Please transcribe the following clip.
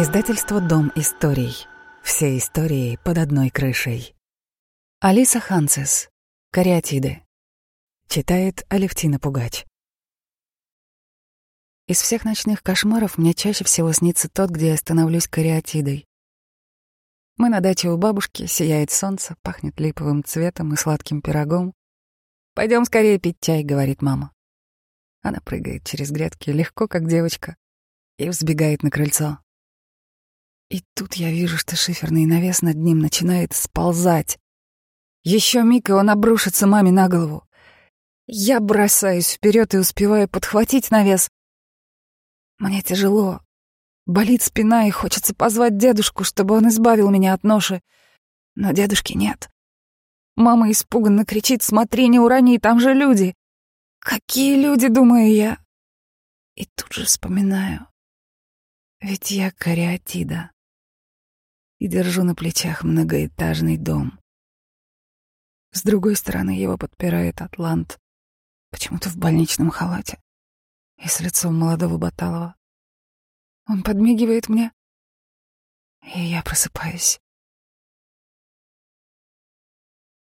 Издательство «Дом историй». Все истории под одной крышей. Алиса Хансес. Кариатиды. Читает Алевтина Пугач. Из всех ночных кошмаров мне чаще всего снится тот, где я становлюсь кариатидой. Мы на даче у бабушки, сияет солнце, пахнет липовым цветом и сладким пирогом. Пойдем скорее пить чай», — говорит мама. Она прыгает через грядки, легко, как девочка, и взбегает на крыльцо. И тут я вижу, что шиферный навес над ним начинает сползать. Еще миг, и он обрушится маме на голову. Я бросаюсь вперед и успеваю подхватить навес. Мне тяжело. Болит спина, и хочется позвать дедушку, чтобы он избавил меня от ноши. Но дедушки нет. Мама испуганно кричит «Смотри, не урони, там же люди!» Какие люди, думаю я. И тут же вспоминаю. Ведь я кариатида и держу на плечах многоэтажный дом. С другой стороны его подпирает Атлант, почему-то в больничном халате и с лицом молодого Баталова. Он подмигивает мне, и я просыпаюсь.